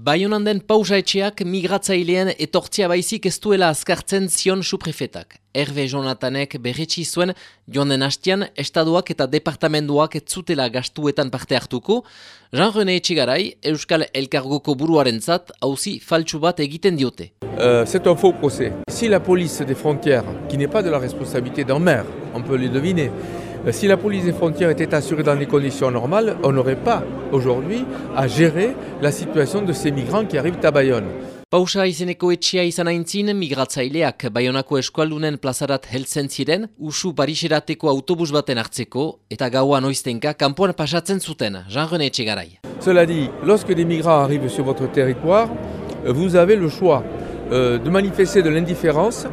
Baionan den pausa etxeak migratzailean etortzia baizik ez duela azkartzen zion suprefetak. Herve Jonathanek berretsi zuen joan den hastian estaduak eta departamenduak ez zutela gastuetan parte hartuko, Jean René Etxigarai, Euskal Elkargoko buruaren zat, hauzi faltsu bat egiten diote. Euh, c'est un faux procès. Si la police des frontières, qui n'est pas de la responsabilité d'un maire, on peut les deviner, si la police des frontières était assurée dans des conditions normales, on n'aurait pas aujourd'hui à gérer la situation de ces migrants qui arrivent à Bayonne. Pausa izeneko etxea izan aintzin, migratzaileak Bayonako eskualdunen plazarat heltzen ziren, usu Pariserateko autobus baten hartzeko, eta gaua noiztenka kanpoan pasatzen zuten, Jean-René Etxegarai. Cela dit, lorsque des migrants arrivent sur votre territoire, euh, vous avez le choix euh, de manifester de l'indifférence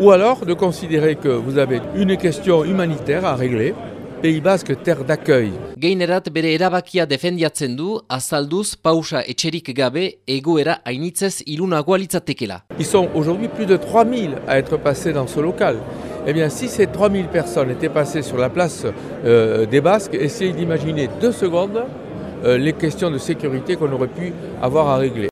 ou alors de considérer que vous avez une question humanitaire à régler, Pays Basque, terre d'accueil. Geinerat bere erabakia defendiatzen du, azalduz pausa etxerik gabe egoera hainitzez ilunagoa litzatekela. Ils sont aujourd'hui plus de 3000 à être passés dans ce local. Eh bien, si ces 3000 personnes étaient passées sur la place euh, des Basques, essayez d'imaginer deux secondes euh, les questions de sécurité qu'on aurait pu avoir à régler.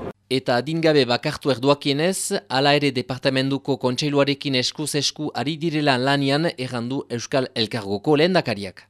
Eta adingabe bakartu erduakienez, hala ere departamentuko kontseiluarekin eskuz esku ari direla lanian errandu Euskal Elkargoko lehendakariak.